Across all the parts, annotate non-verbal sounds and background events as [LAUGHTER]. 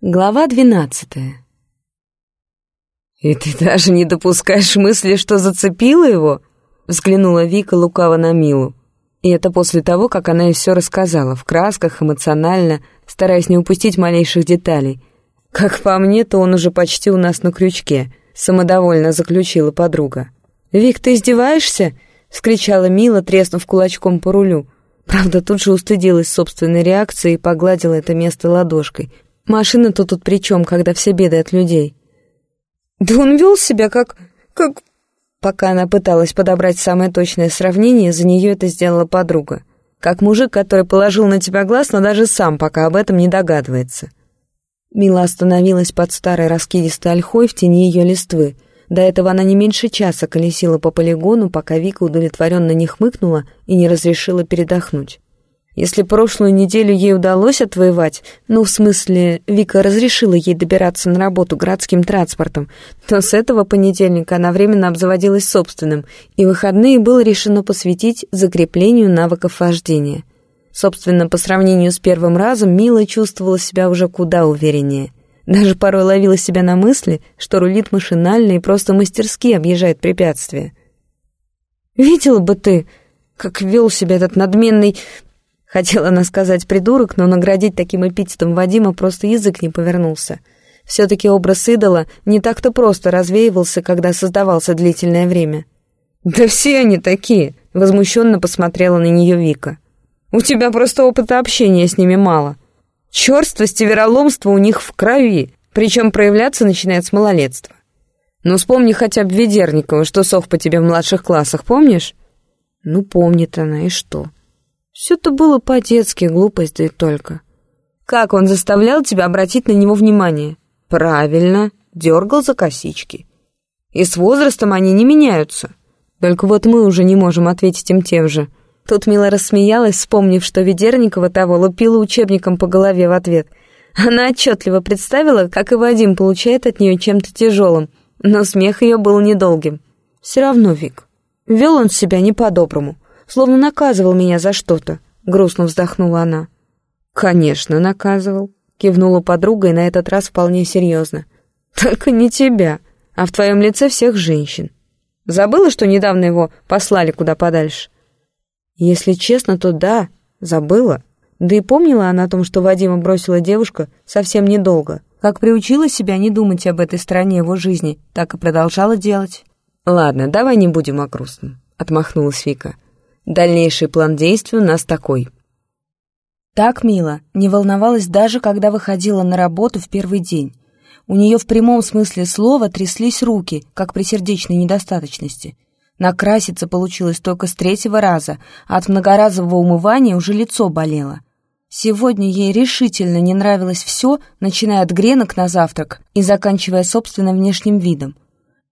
Глава двенадцатая. «И ты даже не допускаешь мысли, что зацепила его?» Взглянула Вика лукаво на Милу. И это после того, как она ей все рассказала, в красках, эмоционально, стараясь не упустить малейших деталей. «Как по мне, то он уже почти у нас на крючке», — самодовольно заключила подруга. «Вик, ты издеваешься?» — вскричала Мила, треснув кулачком по рулю. Правда, тут же устыдилась собственной реакции и погладила это место ладошкой — Машина-то тут при чем, когда все беды от людей? Да он вел себя как... как... Пока она пыталась подобрать самое точное сравнение, за нее это сделала подруга. Как мужик, который положил на тебя глаз, но даже сам пока об этом не догадывается. Мила остановилась под старой раскидистой ольхой в тени ее листвы. До этого она не меньше часа колесила по полигону, пока Вика удовлетворенно не хмыкнула и не разрешила передохнуть. Если прошлую неделю ей удалось отвоевать, ну, в смысле, Вика разрешила ей добираться на работу городским транспортом, то с этого понедельника она временно обзаводилась собственным, и выходные было решено посвятить закреплению навыков вождения. Собственно, по сравнению с первым разом, Мила чувствовала себя уже куда увереннее. Даже порой ловила себя на мысли, что рулит машинально и просто мастерски объезжает препятствия. «Видела бы ты, как вел себя этот надменный Хотела она сказать «придурок», но наградить таким эпитетом Вадима просто язык не повернулся. Все-таки образ идола не так-то просто развеивался, когда создавался длительное время. «Да все они такие!» — возмущенно посмотрела на нее Вика. «У тебя просто опыта общения с ними мало. Черствость и вероломство у них в крови, причем проявляться начинает с малолетства. Ну, вспомни хотя бы Ведерникова, что сох по тебе в младших классах, помнишь?» «Ну, помнит она, и что?» Все это было по-детски, глупость, да и только. Как он заставлял тебя обратить на него внимание? Правильно, дергал за косички. И с возрастом они не меняются. Только вот мы уже не можем ответить им тем же. Тут Мила рассмеялась, вспомнив, что Ведерникова того лупила учебником по голове в ответ. Она отчетливо представила, как и Вадим получает от нее чем-то тяжелым, но смех ее был недолгим. Все равно, Вик, вел он себя не по-доброму словно наказывал меня за что-то», — грустно вздохнула она. «Конечно, наказывал», — кивнула подруга и на этот раз вполне серьезно. «Только не тебя, а в твоем лице всех женщин. Забыла, что недавно его послали куда подальше?» «Если честно, то да, забыла. Да и помнила она о том, что Вадима бросила девушка совсем недолго. Как приучила себя не думать об этой стороне его жизни, так и продолжала делать». «Ладно, давай не будем о грустном», — отмахнулась Вика. Дальнейший план действий у нас такой. Так Мила не волновалась даже, когда выходила на работу в первый день. У нее в прямом смысле слова тряслись руки, как при сердечной недостаточности. Накраситься получилось только с третьего раза, а от многоразового умывания уже лицо болело. Сегодня ей решительно не нравилось все, начиная от гренок на завтрак и заканчивая собственным внешним видом.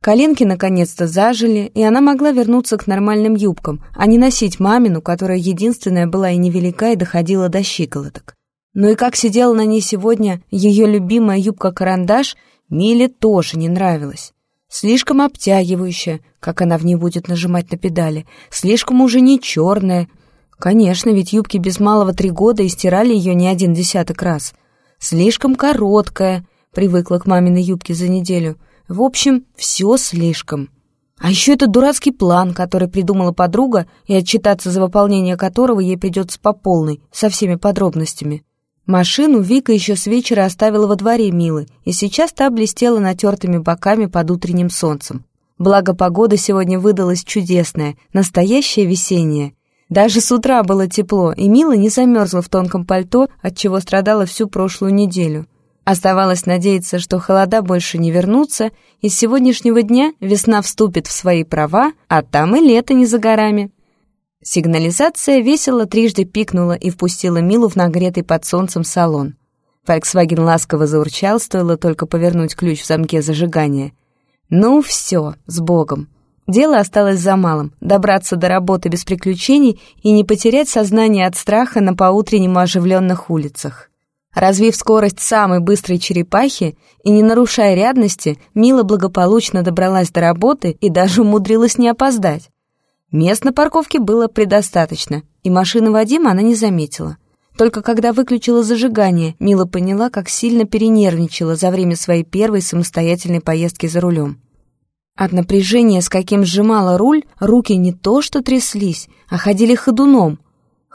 Коленки наконец-то зажили, и она могла вернуться к нормальным юбкам, а не носить мамину, которая единственная была и невелика, и доходила до щиколоток. Но и как сидела на ней сегодня ее любимая юбка-карандаш, Миле тоже не нравилась. Слишком обтягивающая, как она в ней будет нажимать на педали, слишком уже не черная. Конечно, ведь юбки без малого три года и стирали ее не один десяток раз. Слишком короткая, привыкла к маминой юбке за неделю — в общем, все слишком. А еще этот дурацкий план, который придумала подруга, и отчитаться за выполнение которого ей придется по полной, со всеми подробностями. Машину Вика еще с вечера оставила во дворе Милы, и сейчас та блестела натертыми боками под утренним солнцем. Благо погода сегодня выдалась чудесная, настоящее весеннее. Даже с утра было тепло, и Мила не замерзла в тонком пальто, от чего страдала всю прошлую неделю. Оставалось надеяться, что холода больше не вернутся, и с сегодняшнего дня весна вступит в свои права, а там и лето не за горами. Сигнализация весело трижды пикнула и впустила Милу в нагретый под солнцем салон. Volkswagen ласково заурчал, стоило только повернуть ключ в замке зажигания. Ну все, с Богом. Дело осталось за малым — добраться до работы без приключений и не потерять сознание от страха на поутреннему оживленных улицах. Развив скорость самой быстрой черепахи и не нарушая рядности, Мила благополучно добралась до работы и даже умудрилась не опоздать. Мест на парковке было предостаточно, и машины Вадима она не заметила. Только когда выключила зажигание, Мила поняла, как сильно перенервничала за время своей первой самостоятельной поездки за рулем. От напряжения, с каким сжимала руль, руки не то что тряслись, а ходили ходуном.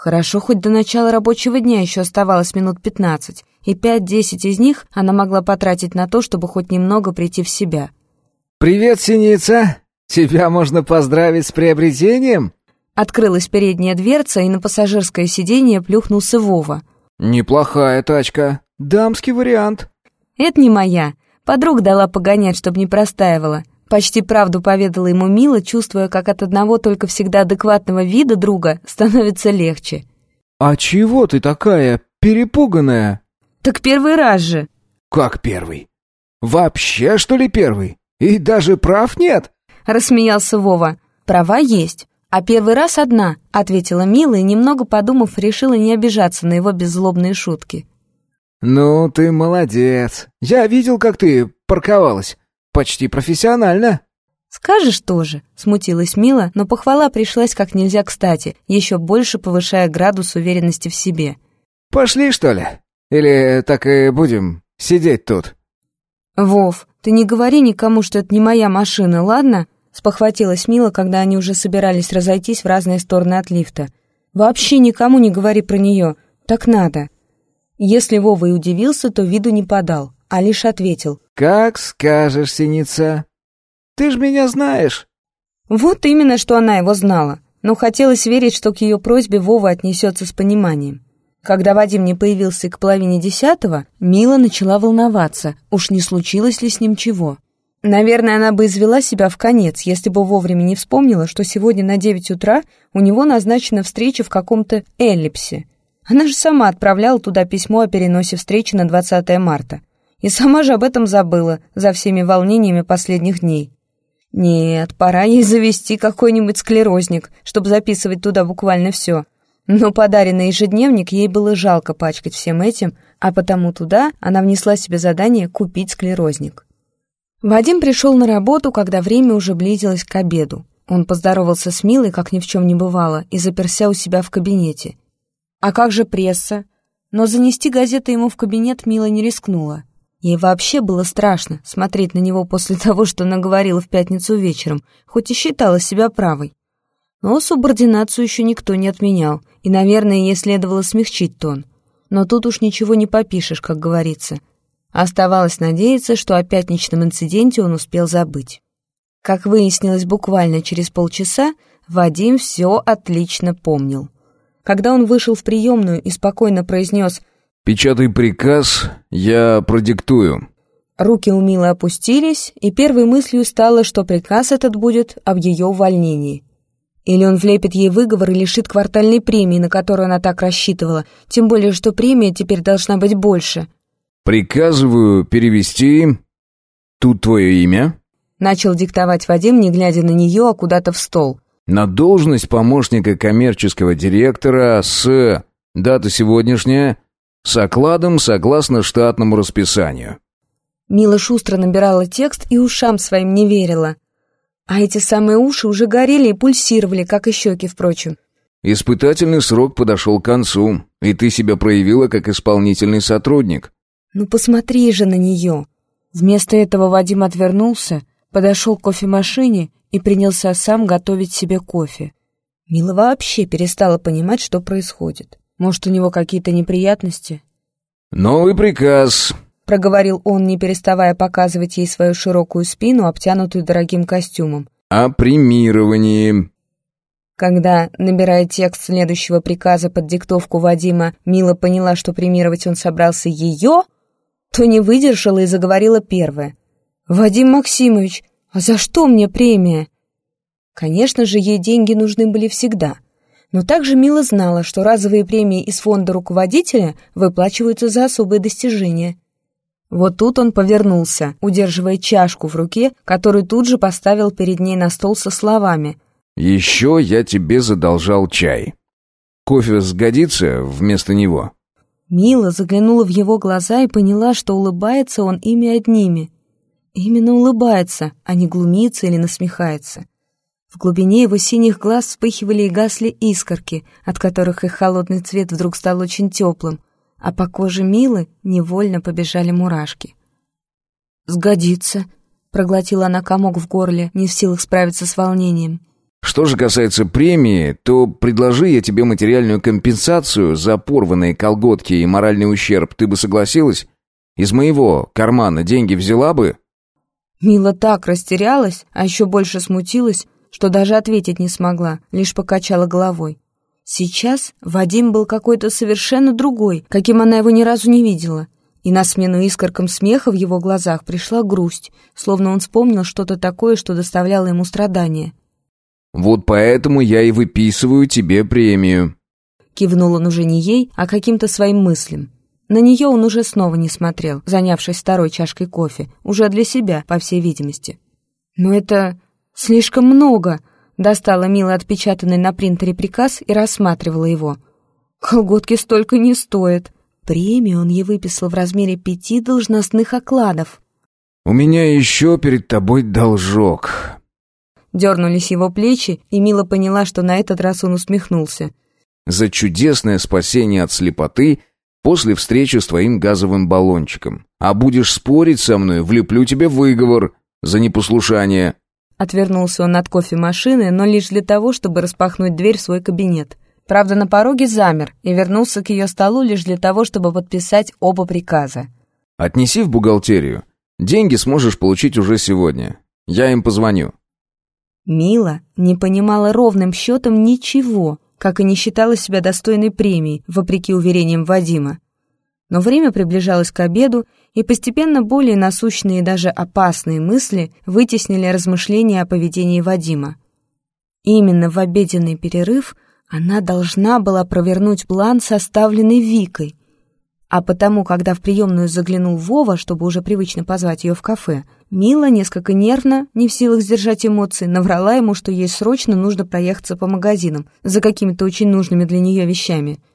Хорошо, хоть до начала рабочего дня еще оставалось минут пятнадцать, и пять-десять из них она могла потратить на то, чтобы хоть немного прийти в себя. «Привет, синица! Тебя можно поздравить с приобретением?» Открылась передняя дверца, и на пассажирское сиденье плюхнулся Вова. «Неплохая тачка. Дамский вариант». «Это не моя. Подруга дала погонять, чтобы не простаивала». Почти правду поведала ему Мила, чувствуя, как от одного только всегда адекватного вида друга становится легче. «А чего ты такая перепуганная?» «Так первый раз же». «Как первый? Вообще, что ли, первый? И даже прав нет?» Рассмеялся Вова. «Права есть. «А первый раз одна», — ответила Мила и, немного подумав, решила не обижаться на его беззлобные шутки. «Ну, ты молодец. Я видел, как ты парковалась. Почти профессионально». «Скажешь тоже», — смутилась Мила, но похвала пришлась как нельзя кстати, еще больше повышая градус уверенности в себе. «Пошли, что ли? Или так и будем сидеть тут?» «Вов, ты не говори никому, что это не моя машина, ладно?» Спохватилась Мила, когда они уже собирались разойтись в разные стороны от лифта. «Вообще никому не говори про нее. Так надо». Если Вова и удивился, то виду не подал, а лишь ответил. «Как скажешь, синица. Ты ж меня знаешь». Вот именно, что она его знала, но хотелось верить, что к ее просьбе Вова отнесется с пониманием. Когда Вадим не появился к половине десятого, Мила начала волноваться, уж не случилось ли с ним чего. Наверное, она бы извела себя в конец, если бы вовремя не вспомнила, что сегодня на девять утра у него назначена встреча в каком-то эллипсе. Она же сама отправляла туда письмо о переносе встречи на 20 марта. И сама же об этом забыла за всеми волнениями последних дней. Нет, пора ей завести какой-нибудь склерозник, чтобы записывать туда буквально все. Но подаренный ежедневник ей было жалко пачкать всем этим, а потому туда она внесла себе задание купить склерозник. Вадим пришел на работу, когда время уже близилось к обеду. Он поздоровался с Милой, как ни в чем не бывало, и заперся у себя в кабинете. А как же пресса? Но занести газеты ему в кабинет Мила не рискнула. Ей вообще было страшно смотреть на него после [LAUGHS] того, что наговорила в пятницу вечером, хоть и считала себя правой. Но субординацию еще никто не отменял, и, наверное, ей следовало смягчить тон. Но тут уж ничего не попишешь, как говорится — Оставалось надеяться, что о пятничном инциденте он успел забыть. Как выяснилось буквально через полчаса, Вадим все отлично помнил. Когда он вышел в приемную и спокойно произнес «Печатай приказ, я продиктую». Руки у Милы опустились, и первой мыслью стало, что приказ этот будет об ее увольнении. Или он влепит ей выговор и лишит квартальной премии, на которую она так рассчитывала, тем более, что премия теперь должна быть больше — «Приказываю перевести... Тут твое имя?» Начал диктовать Вадим, не глядя на нее, а куда-то в стол. «На должность помощника коммерческого директора с... Дата сегодняшняя. С окладом согласно штатному расписанию». Мила шустро набирала текст и ушам своим не верила. А эти самые уши уже горели и пульсировали, как и щеки, впрочем. «Испытательный срок подошел к концу, и ты себя проявила как исполнительный сотрудник. Ну посмотри же на нее. Вместо этого Вадим отвернулся, подошел к кофемашине и принялся сам готовить себе кофе. Мила вообще перестала понимать, что происходит. Может, у него какие-то неприятности? «Новый приказ», — проговорил он, не переставая показывать ей свою широкую спину, обтянутую дорогим костюмом. «О премировании». Когда, набирая текст следующего приказа под диктовку Вадима, Мила поняла, что премировать он собрался ее, то не выдержала и заговорила первая. «Вадим Максимович, а за что мне премия?» Конечно же, ей деньги нужны были всегда. Но также Мила знала, что разовые премии из фонда руководителя выплачиваются за особые достижения. Вот тут он повернулся, удерживая чашку в руке, которую тут же поставил перед ней на стол со словами. «Еще я тебе задолжал чай. Кофе сгодится вместо него?» Мила заглянула в его глаза и поняла, что улыбается он ими одними. Именно улыбается, а не глумится или насмехается. В глубине его синих глаз вспыхивали и гасли искорки, от которых их холодный цвет вдруг стал очень теплым, а по коже Милы невольно побежали мурашки. «Сгодится», — проглотила она комок в горле, не в силах справиться с волнением. «Что же касается премии, то предложи я тебе материальную компенсацию за порванные колготки и моральный ущерб. Ты бы согласилась? Из моего кармана деньги взяла бы?» Мила так растерялась, а еще больше смутилась, что даже ответить не смогла, лишь покачала головой. Сейчас Вадим был какой-то совершенно другой, каким она его ни разу не видела. И на смену искоркам смеха в его глазах пришла грусть, словно он вспомнил что-то такое, что доставляло ему страдания. «Вот поэтому я и выписываю тебе премию». Кивнул он уже не ей, а каким-то своим мыслям. На нее он уже снова не смотрел, занявшись второй чашкой кофе, уже для себя, по всей видимости. Но это «Слишком много!» — достала Мила отпечатанный на принтере приказ и рассматривала его. «Колготки столько не стоят!» Премию он ей выписал в размере пяти должностных окладов. «У меня еще перед тобой должок». Дернулись его плечи, и Мила поняла, что на этот раз он усмехнулся. «За чудесное спасение от слепоты после встречи с твоим газовым баллончиком. А будешь спорить со мной, влеплю тебе выговор за непослушание». Отвернулся он от кофемашины, но лишь для того, чтобы распахнуть дверь в свой кабинет. Правда, на пороге замер и вернулся к ее столу лишь для того, чтобы подписать оба приказа. «Отнеси в бухгалтерию. Деньги сможешь получить уже сегодня. Я им позвоню». Мила не понимала ровным счетом ничего, как и не считала себя достойной премии, вопреки уверениям Вадима. Но время приближалось к обеду, и постепенно более насущные и даже опасные мысли вытеснили размышления о поведении Вадима. Именно в обеденный перерыв она должна была провернуть план, составленный Викой. А потому, когда в приемную заглянул Вова, чтобы уже привычно позвать ее в кафе, Мила, несколько нервно, не в силах сдержать эмоции, наврала ему, что ей срочно нужно проехаться по магазинам за какими-то очень нужными для нее вещами —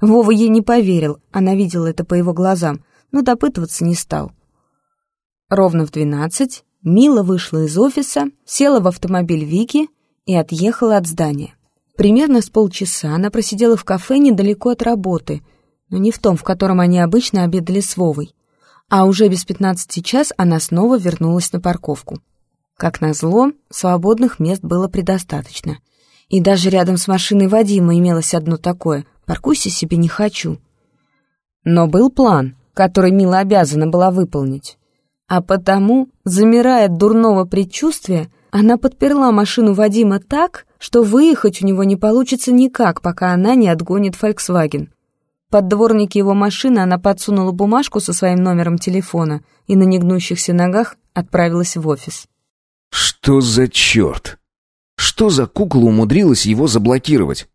Вова ей не поверил, она видела это по его глазам, но допытываться не стал. Ровно в двенадцать Мила вышла из офиса, села в автомобиль Вики и отъехала от здания. Примерно с полчаса она просидела в кафе недалеко от работы, но не в том, в котором они обычно обедали с Вовой. А уже без пятнадцати час она снова вернулась на парковку. Как назло, свободных мест было предостаточно. И даже рядом с машиной Вадима имелось одно такое — Паркуйся себе не хочу. Но был план, который Мила обязана была выполнить. А потому, замирая от дурного предчувствия, она подперла машину Вадима так, что выехать у него не получится никак, пока она не отгонит «Фольксваген». Под дворники его машины она подсунула бумажку со своим номером телефона и на негнущихся ногах отправилась в офис. «Что за черт? Что за кукла умудрилась его заблокировать?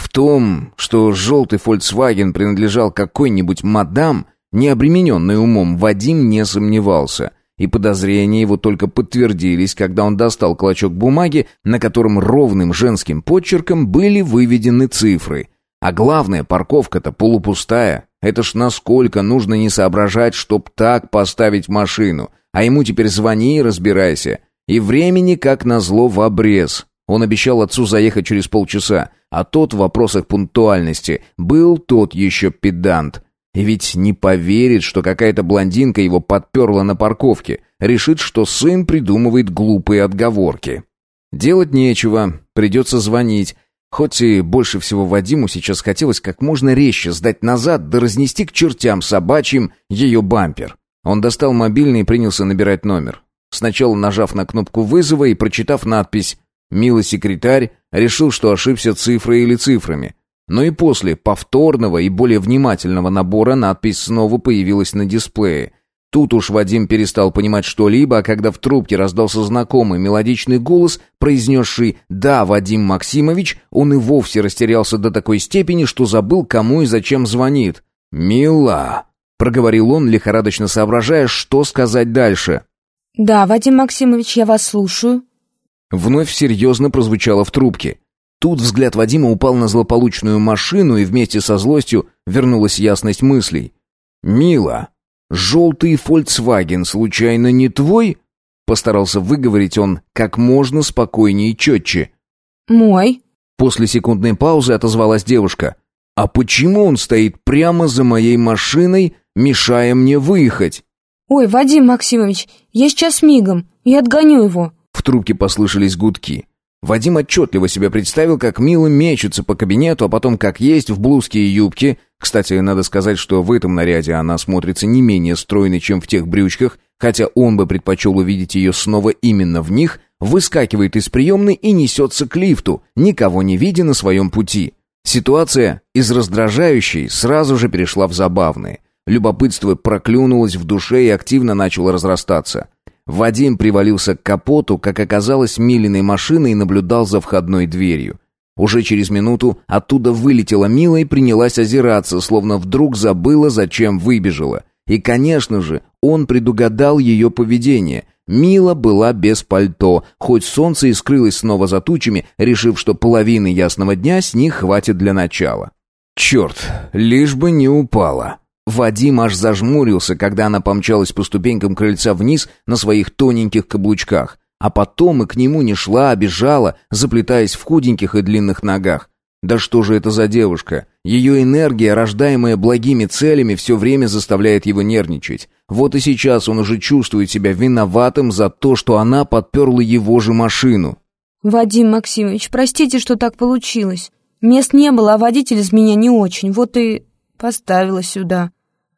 В том, что желтый Volkswagen принадлежал какой-нибудь мадам, не обремененной умом, Вадим не сомневался, и подозрения его только подтвердились, когда он достал клочок бумаги, на котором ровным женским подчерком были выведены цифры. А главное, парковка-то полупустая. Это ж насколько нужно не соображать, чтоб так поставить машину. А ему теперь звони и разбирайся. И времени, как назло, в обрез. Он обещал отцу заехать через полчаса, а тот в вопросах пунктуальности был тот еще педант. И ведь не поверит, что какая-то блондинка его подперла на парковке, решит, что сын придумывает глупые отговорки. Делать нечего, придется звонить, Хоть и больше всего Вадиму сейчас хотелось как можно резче сдать назад, да разнести к чертям собачьим ее бампер. Он достал мобильный и принялся набирать номер. Сначала нажав на кнопку вызова и прочитав надпись Милый секретарь решил, что ошибся цифрой или цифрами. Но и после повторного и более внимательного набора надпись снова появилась на дисплее. Тут уж Вадим перестал понимать что-либо, а когда в трубке раздался знакомый мелодичный голос, произнесший «Да, Вадим Максимович», он и вовсе растерялся до такой степени, что забыл, кому и зачем звонит. «Мила», — проговорил он, лихорадочно соображая, что сказать дальше. «Да, Вадим Максимович, я вас слушаю», Вновь серьезно прозвучало в трубке. Тут взгляд Вадима упал на злополучную машину, и вместе со злостью вернулась ясность мыслей. «Мила, желтый Фольксваген случайно не твой?» Постарался выговорить он как можно спокойнее и четче. «Мой». После секундной паузы отозвалась девушка. «А почему он стоит прямо за моей машиной, мешая мне выехать?» «Ой, Вадим Максимович, я сейчас мигом, я отгоню его». В трубке послышались гудки. Вадим отчетливо себе представил, как Мила мечется по кабинету, а потом как есть в блузке и юбке. Кстати, надо сказать, что в этом наряде она смотрится не менее стройной, чем в тех брючках, хотя он бы предпочел увидеть ее снова именно в них, выскакивает из приемной и несется к лифту, никого не видя на своем пути. Ситуация из раздражающей сразу же перешла в забавные. Любопытство проклюнулось в душе и активно начало разрастаться. Вадим привалился к капоту, как оказалось, Милиной машины и наблюдал за входной дверью. Уже через минуту оттуда вылетела Мила и принялась озираться, словно вдруг забыла, зачем выбежала. И, конечно же, он предугадал ее поведение. Мила была без пальто, хоть солнце и скрылось снова за тучами, решив, что половины ясного дня с них хватит для начала. «Черт, лишь бы не упала!» Вадим аж зажмурился, когда она помчалась по ступенькам крыльца вниз на своих тоненьких каблучках. А потом и к нему не шла, а бежала, заплетаясь в худеньких и длинных ногах. Да что же это за девушка? Ее энергия, рождаемая благими целями, все время заставляет его нервничать. Вот и сейчас он уже чувствует себя виноватым за то, что она подперла его же машину. «Вадим Максимович, простите, что так получилось. Мест не было, а водитель из меня не очень. Вот и поставила сюда.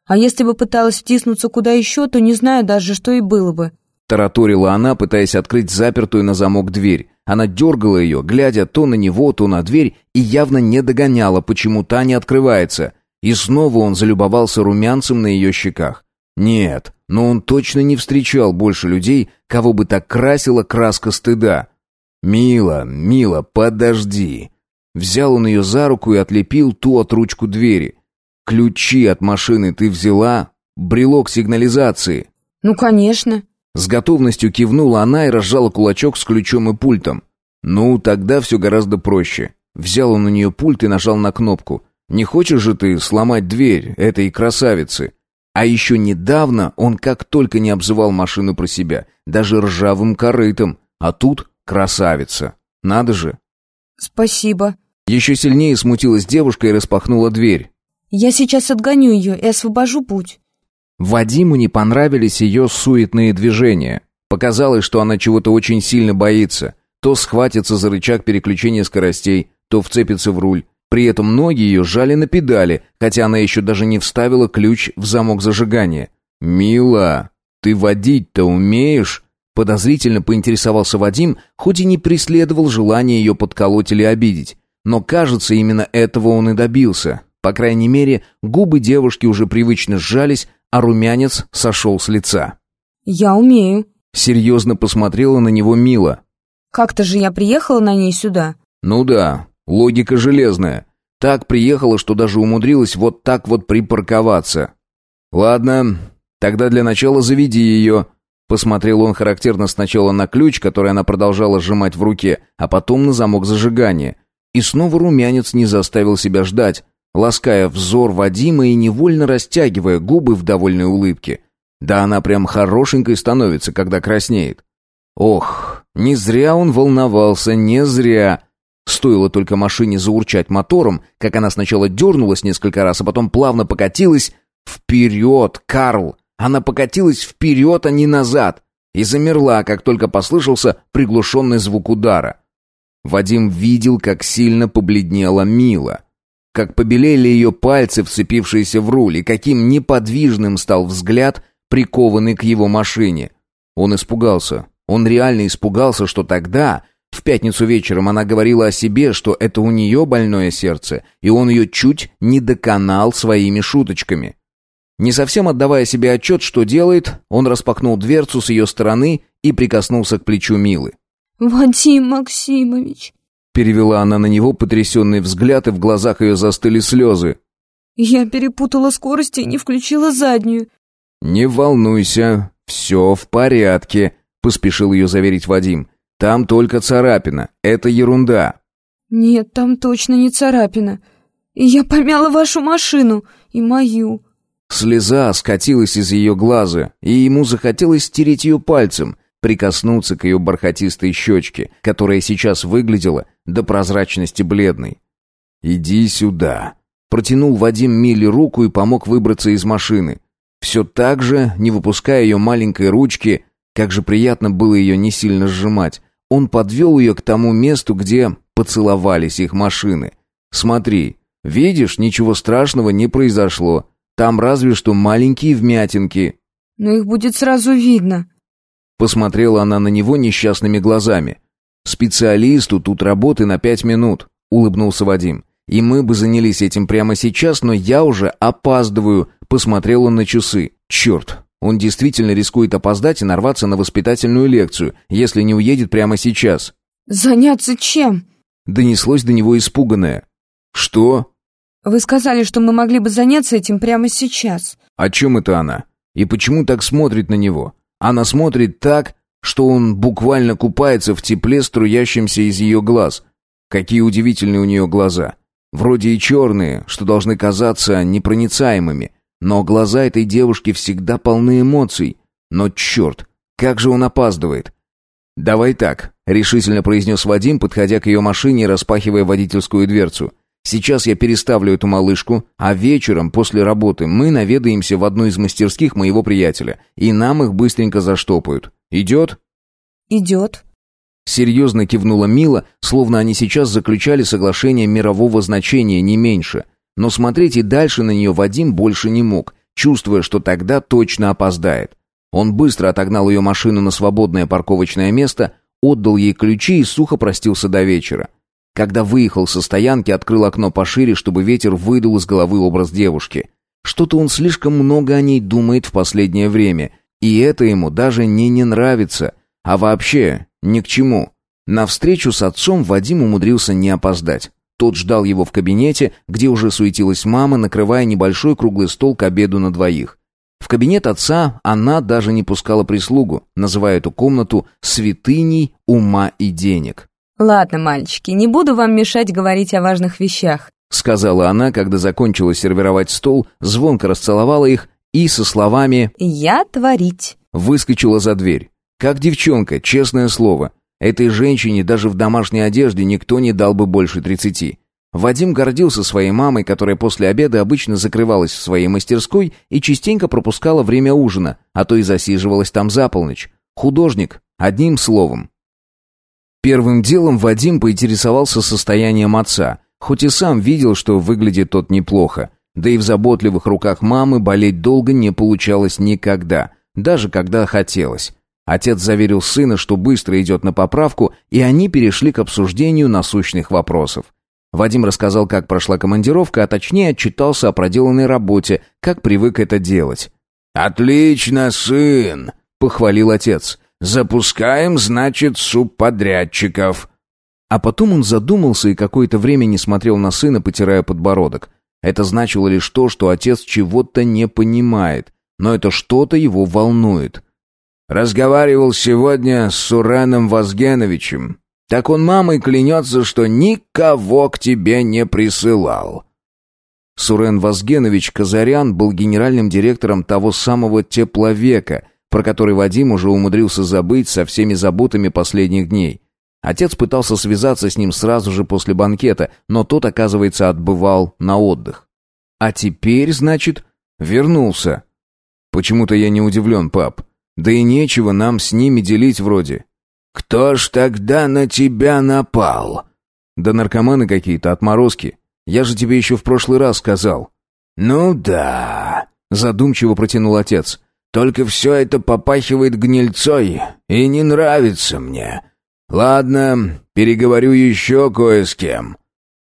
А если бы пыталась втиснуться куда еще, то не знаю даже, что и было бы». Тараторила она, пытаясь открыть запертую на замок дверь. Она дергала ее, глядя то на него, то на дверь, и явно не догоняла, почему та не открывается. И снова он залюбовался румянцем на ее щеках. Нет, но он точно не встречал больше людей, кого бы так красила краска стыда. «Мила, Мила, подожди!» Взял он ее за руку и отлепил ту от ручку двери. «Ключи от машины ты взяла? Брелок сигнализации?» «Ну, конечно». С готовностью кивнула она и разжала кулачок с ключом и пультом. «Ну, тогда все гораздо проще». Взял он у нее пульт и нажал на кнопку. «Не хочешь же ты сломать дверь этой красавицы?» А еще недавно он как только не обзывал машину про себя, даже ржавым корытом, а тут красавица. Надо же. «Спасибо». Еще сильнее смутилась девушка и распахнула дверь. Я сейчас отгоню ее и освобожу путь». Вадиму не понравились ее суетные движения. Показалось, что она чего-то очень сильно боится. То схватится за рычаг переключения скоростей, то вцепится в руль. При этом ноги ее жали на педали, хотя она еще даже не вставила ключ в замок зажигания. «Мила, ты водить-то умеешь?» Подозрительно поинтересовался Вадим, хоть и не преследовал желания ее подколоть или обидеть. Но, кажется, именно этого он и добился. По крайней мере, губы девушки уже привычно сжались, а румянец сошел с лица. «Я умею», — серьезно посмотрела на него Мила. «Как-то же я приехала на ней сюда». «Ну да, логика железная. Так приехала, что даже умудрилась вот так вот припарковаться. Ладно, тогда для начала заведи ее». Посмотрел он характерно сначала на ключ, который она продолжала сжимать в руке, а потом на замок зажигания. И снова румянец не заставил себя ждать лаская взор Вадима и невольно растягивая губы в довольной улыбке. Да она прям хорошенькой становится, когда краснеет. Ох, не зря он волновался, не зря. Стоило только машине заурчать мотором, как она сначала дернулась несколько раз, а потом плавно покатилась вперед, Карл. Она покатилась вперед, а не назад. И замерла, как только послышался приглушенный звук удара. Вадим видел, как сильно побледнела Мила как побелели ее пальцы, вцепившиеся в руль, и каким неподвижным стал взгляд, прикованный к его машине. Он испугался. Он реально испугался, что тогда, в пятницу вечером, она говорила о себе, что это у нее больное сердце, и он ее чуть не доконал своими шуточками. Не совсем отдавая себе отчет, что делает, он распахнул дверцу с ее стороны и прикоснулся к плечу Милы. «Вадим Максимович», Перевела она на него потрясенный взгляд, и в глазах ее застыли слезы. «Я перепутала скорости и не включила заднюю». «Не волнуйся, все в порядке», — поспешил ее заверить Вадим. «Там только царапина, это ерунда». «Нет, там точно не царапина. Я помяла вашу машину и мою». Слеза скатилась из ее глаза, и ему захотелось стереть ее пальцем. Прикоснуться к ее бархатистой щечке, которая сейчас выглядела до прозрачности бледной. «Иди сюда», — протянул Вадим Миле руку и помог выбраться из машины. Все так же, не выпуская ее маленькой ручки, как же приятно было ее не сильно сжимать, он подвел ее к тому месту, где поцеловались их машины. «Смотри, видишь, ничего страшного не произошло. Там разве что маленькие вмятинки». «Но их будет сразу видно». Посмотрела она на него несчастными глазами. «Специалисту тут работы на пять минут», — улыбнулся Вадим. «И мы бы занялись этим прямо сейчас, но я уже опаздываю. Посмотрел он на часы. Черт, он действительно рискует опоздать и нарваться на воспитательную лекцию, если не уедет прямо сейчас. «Заняться чем?» Донеслось до него испуганное. «Что?» «Вы сказали, что мы могли бы заняться этим прямо сейчас». «О чем это она? И почему так смотрит на него? Она смотрит так, что он буквально купается в тепле, струящемся из ее глаз. Какие удивительные у нее глаза. Вроде и черные, что должны казаться непроницаемыми, но глаза этой девушки всегда полны эмоций. Но черт, как же он опаздывает. «Давай так», — решительно произнес Вадим, подходя к ее машине и распахивая водительскую дверцу. «Сейчас я переставлю эту малышку, а вечером после работы мы наведаемся в одну из мастерских моего приятеля, и нам их быстренько заштопают. Идет?» «Идет», Серьезно кивнула Мила, словно они сейчас заключали соглашение мирового значения, не меньше. Но смотреть и дальше на нее Вадим больше не мог, чувствуя, что тогда точно опоздает. Он быстро отогнал ее машину на свободное парковочное место, отдал ей ключи и сухо простился до вечера. Когда выехал со стоянки, открыл окно пошире, чтобы ветер выдул из головы образ девушки. Что-то он слишком много о ней думает в последнее время, и это ему даже не не нравится, а вообще ни к чему. На встречу с отцом Вадим умудрился не опоздать. Тот ждал его в кабинете, где уже суетилась мама, накрывая небольшой круглый стол к обеду на двоих. В кабинет отца она даже не пускала прислугу, называя эту комнату «святыней ума и денег». «Ладно, мальчики, не буду вам мешать говорить о важных вещах», сказала она, когда закончила сервировать стол, звонко расцеловала их и со словами «Я творить» выскочила за дверь. Как девчонка, честное слово. Этой женщине даже в домашней одежде никто не дал бы больше тридцати. Вадим гордился своей мамой, которая после обеда обычно закрывалась в своей мастерской и частенько пропускала время ужина, а то и засиживалась там за полночь. Художник, одним словом. Первым делом Вадим поинтересовался состоянием отца, хоть и сам видел, что выглядит тот неплохо. Да и в заботливых руках мамы болеть долго не получалось никогда, даже когда хотелось. Отец заверил сына, что быстро идет на поправку, и они перешли к обсуждению насущных вопросов. Вадим рассказал, как прошла командировка, а точнее отчитался о проделанной работе, как привык это делать. «Отлично, сын!» — похвалил отец. «Запускаем, значит, субподрядчиков». А потом он задумался и какое-то время не смотрел на сына, потирая подбородок. Это значило лишь то, что отец чего-то не понимает, но это что-то его волнует. Разговаривал сегодня с Суреном Вазгеновичем. Так он мамой клянется, что никого к тебе не присылал. Сурен Вазгенович Казарян был генеральным директором того самого тепловека, про который Вадим уже умудрился забыть со всеми заботами последних дней. Отец пытался связаться с ним сразу же после банкета, но тот, оказывается, отбывал на отдых. А теперь, значит, вернулся. Почему-то я не удивлен, пап. Да и нечего нам с ними делить вроде. Кто ж тогда на тебя напал? Да наркоманы какие-то, отморозки. Я же тебе еще в прошлый раз сказал. Ну да, задумчиво протянул отец. Только все это попахивает гнильцой и не нравится мне. Ладно, переговорю еще кое с кем.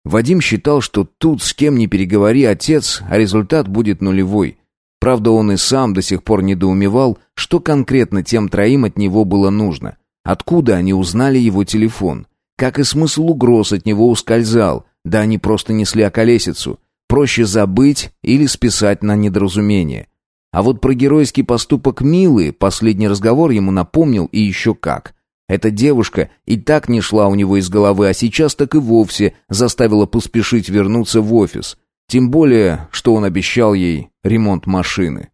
Вадим считал, что тут с кем не переговори отец, а результат будет нулевой. Правда, он и сам до сих пор недоумевал, что конкретно тем троим от него было нужно. Откуда они узнали его телефон? Как и смысл угроз от него ускользал? Да они просто несли околесицу. Проще забыть или списать на недоразумение. А вот про геройский поступок Милы последний разговор ему напомнил и еще как. Эта девушка и так не шла у него из головы, а сейчас так и вовсе заставила поспешить вернуться в офис. Тем более, что он обещал ей ремонт машины.